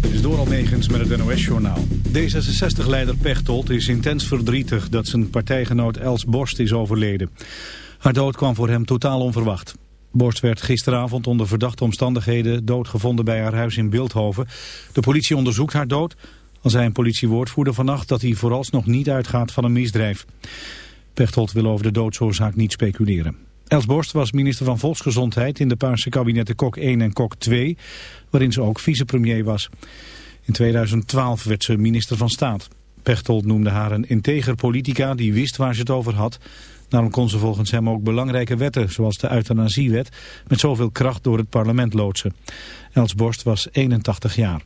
Dit is door Almegens met het NOS-journaal. D66-leider Pechtold is intens verdrietig dat zijn partijgenoot Els Borst is overleden. Haar dood kwam voor hem totaal onverwacht. Borst werd gisteravond onder verdachte omstandigheden doodgevonden bij haar huis in Beeldhoven. De politie onderzoekt haar dood. Al zei een politiewoordvoerder vannacht dat hij vooralsnog niet uitgaat van een misdrijf. Pechtold wil over de doodsoorzaak niet speculeren. Els Borst was minister van Volksgezondheid in de Paarse kabinetten Kok 1 en Kok 2, waarin ze ook vicepremier was. In 2012 werd ze minister van Staat. Pechtold noemde haar een integer politica die wist waar ze het over had. Daarom kon ze volgens hem ook belangrijke wetten, zoals de euthanasiewet, met zoveel kracht door het parlement loodsen. Els Borst was 81 jaar.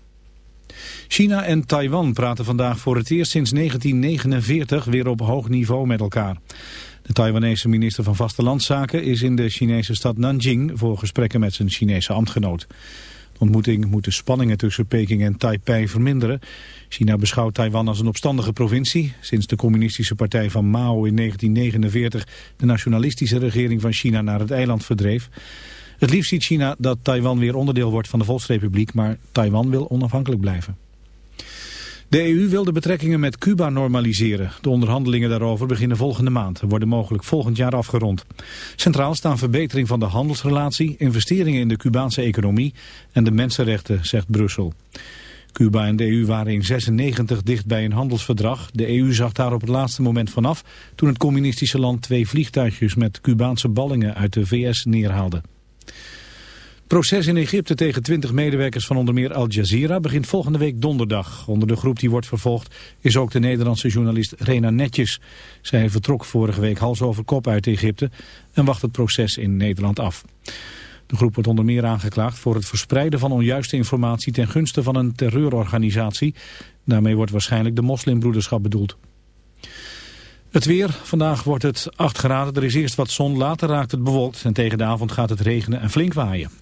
China en Taiwan praten vandaag voor het eerst sinds 1949 weer op hoog niveau met elkaar. De Taiwanese minister van Vastelandszaken is in de Chinese stad Nanjing voor gesprekken met zijn Chinese ambtgenoot. Ontmoeting moet de spanningen tussen Peking en Taipei verminderen. China beschouwt Taiwan als een opstandige provincie. Sinds de communistische partij van Mao in 1949 de nationalistische regering van China naar het eiland verdreef. Het liefst ziet China dat Taiwan weer onderdeel wordt van de Volksrepubliek, maar Taiwan wil onafhankelijk blijven. De EU wil de betrekkingen met Cuba normaliseren. De onderhandelingen daarover beginnen volgende maand en worden mogelijk volgend jaar afgerond. Centraal staan verbetering van de handelsrelatie, investeringen in de Cubaanse economie en de mensenrechten, zegt Brussel. Cuba en de EU waren in 96 dicht bij een handelsverdrag. De EU zag daar op het laatste moment vanaf toen het communistische land twee vliegtuigjes met Cubaanse ballingen uit de VS neerhaalde proces in Egypte tegen 20 medewerkers van onder meer Al Jazeera begint volgende week donderdag. Onder de groep die wordt vervolgd is ook de Nederlandse journalist Rena Netjes. Zij vertrok vorige week hals over kop uit Egypte en wacht het proces in Nederland af. De groep wordt onder meer aangeklaagd voor het verspreiden van onjuiste informatie ten gunste van een terreurorganisatie. Daarmee wordt waarschijnlijk de moslimbroederschap bedoeld. Het weer. Vandaag wordt het 8 graden. Er is eerst wat zon, later raakt het bewolkt en tegen de avond gaat het regenen en flink waaien.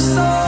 soul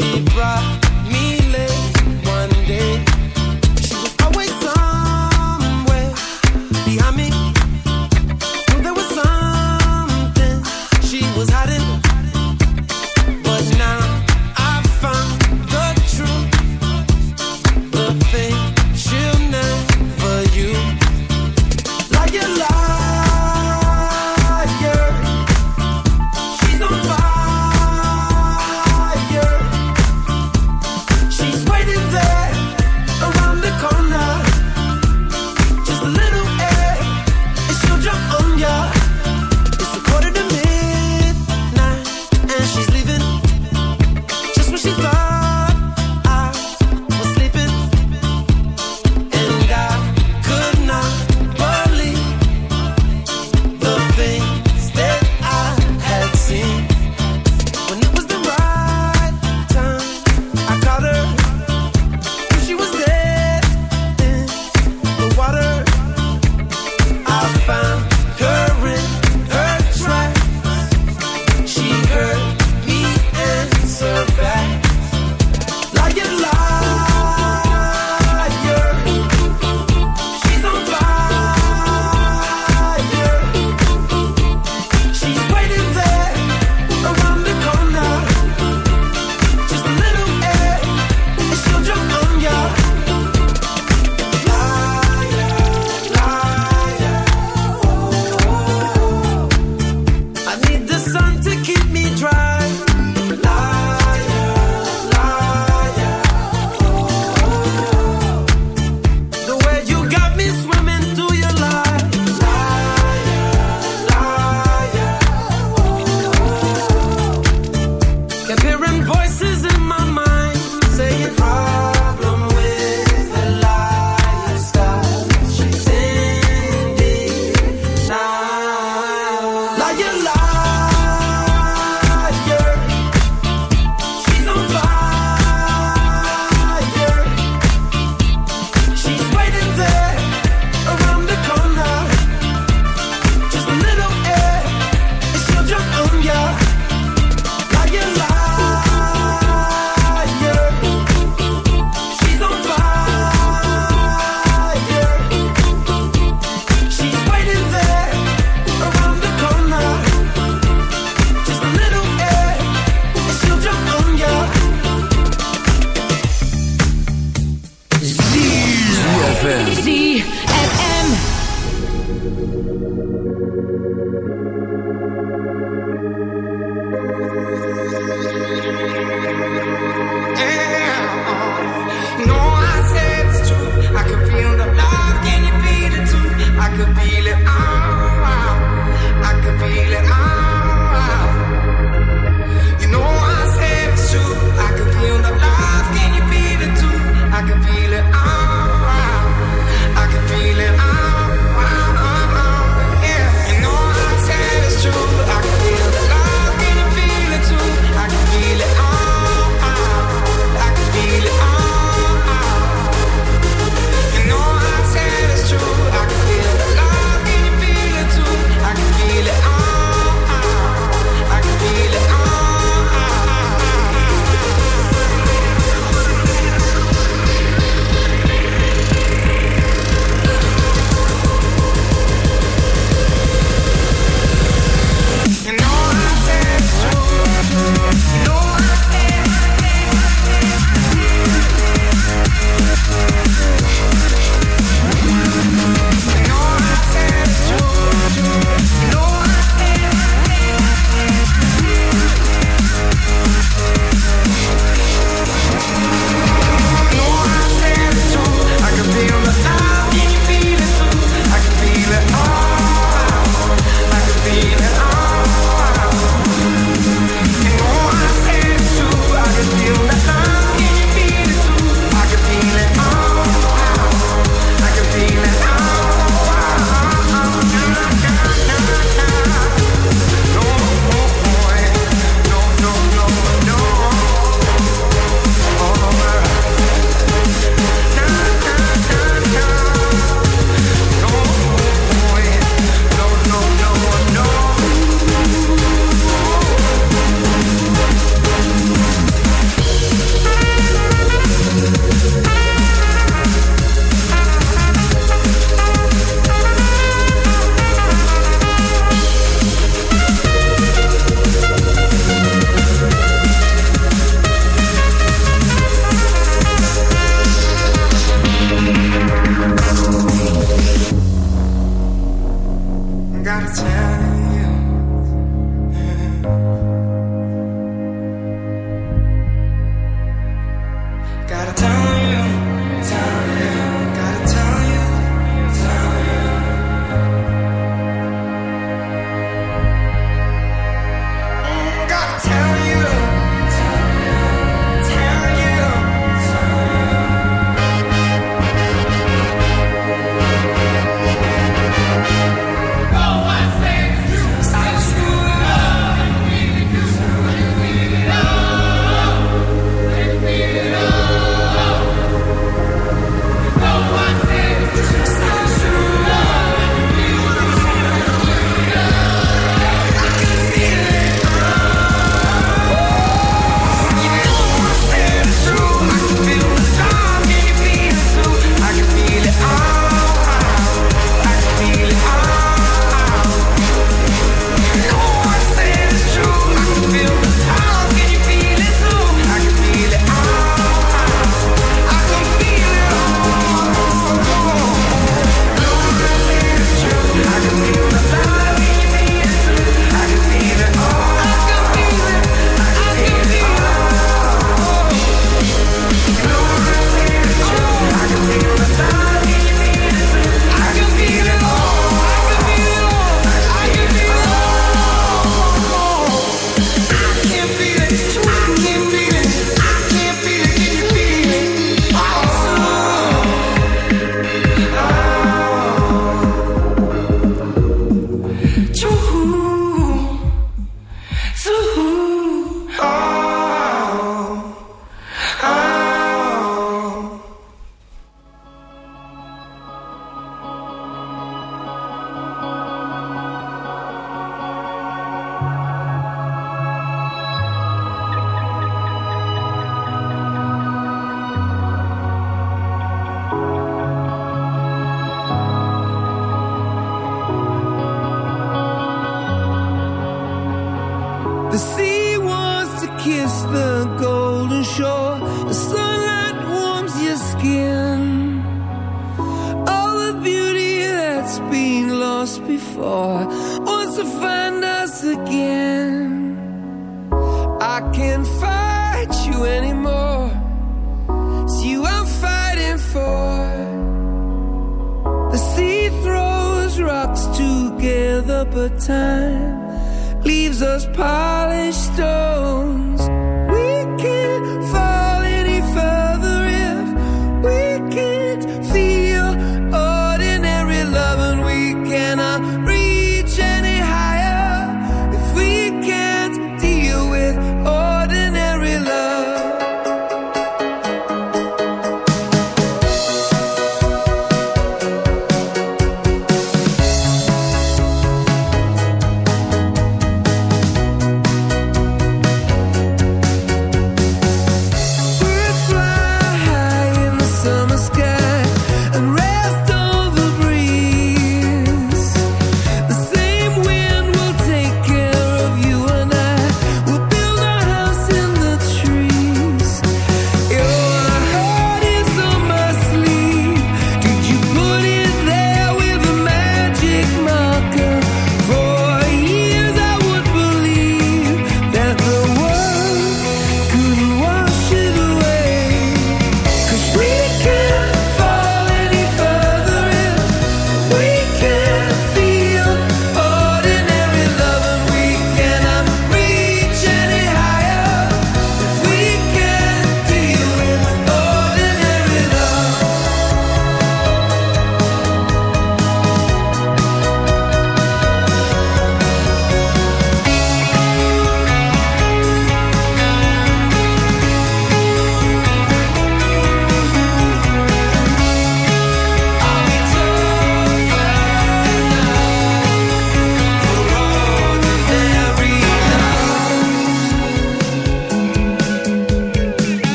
feel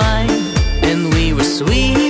mine, and we were sweet.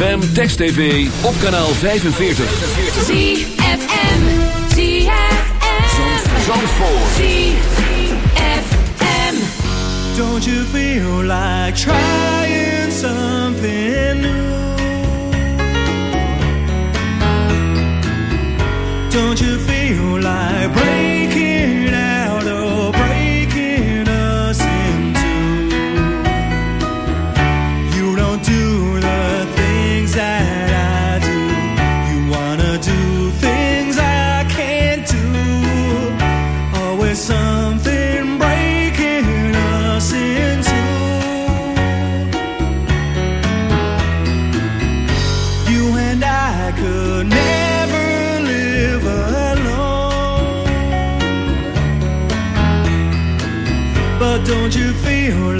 ZFM Text TV op kanaal 45. ZFM, ZFM, Zandvoort. Don't you feel like trying something? I could never live alone. But don't you feel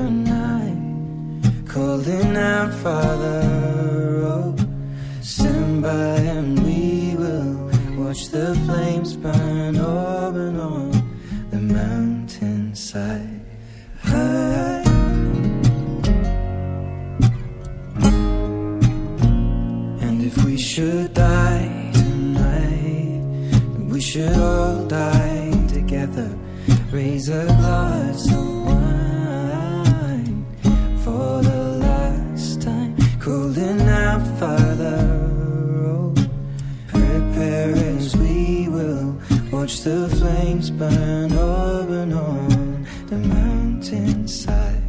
something our father wrote. Stand by and we will watch the flames burn up and on the mountainside. And if we should die tonight, we should all die together. Raise a flames burn over on the mountainside.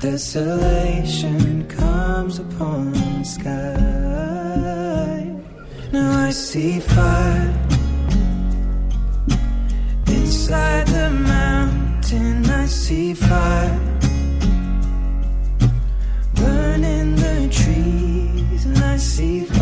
Desolation comes upon the sky. Now I see fire inside the mountain. I see fire burning the trees, and I see. Fire.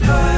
fly.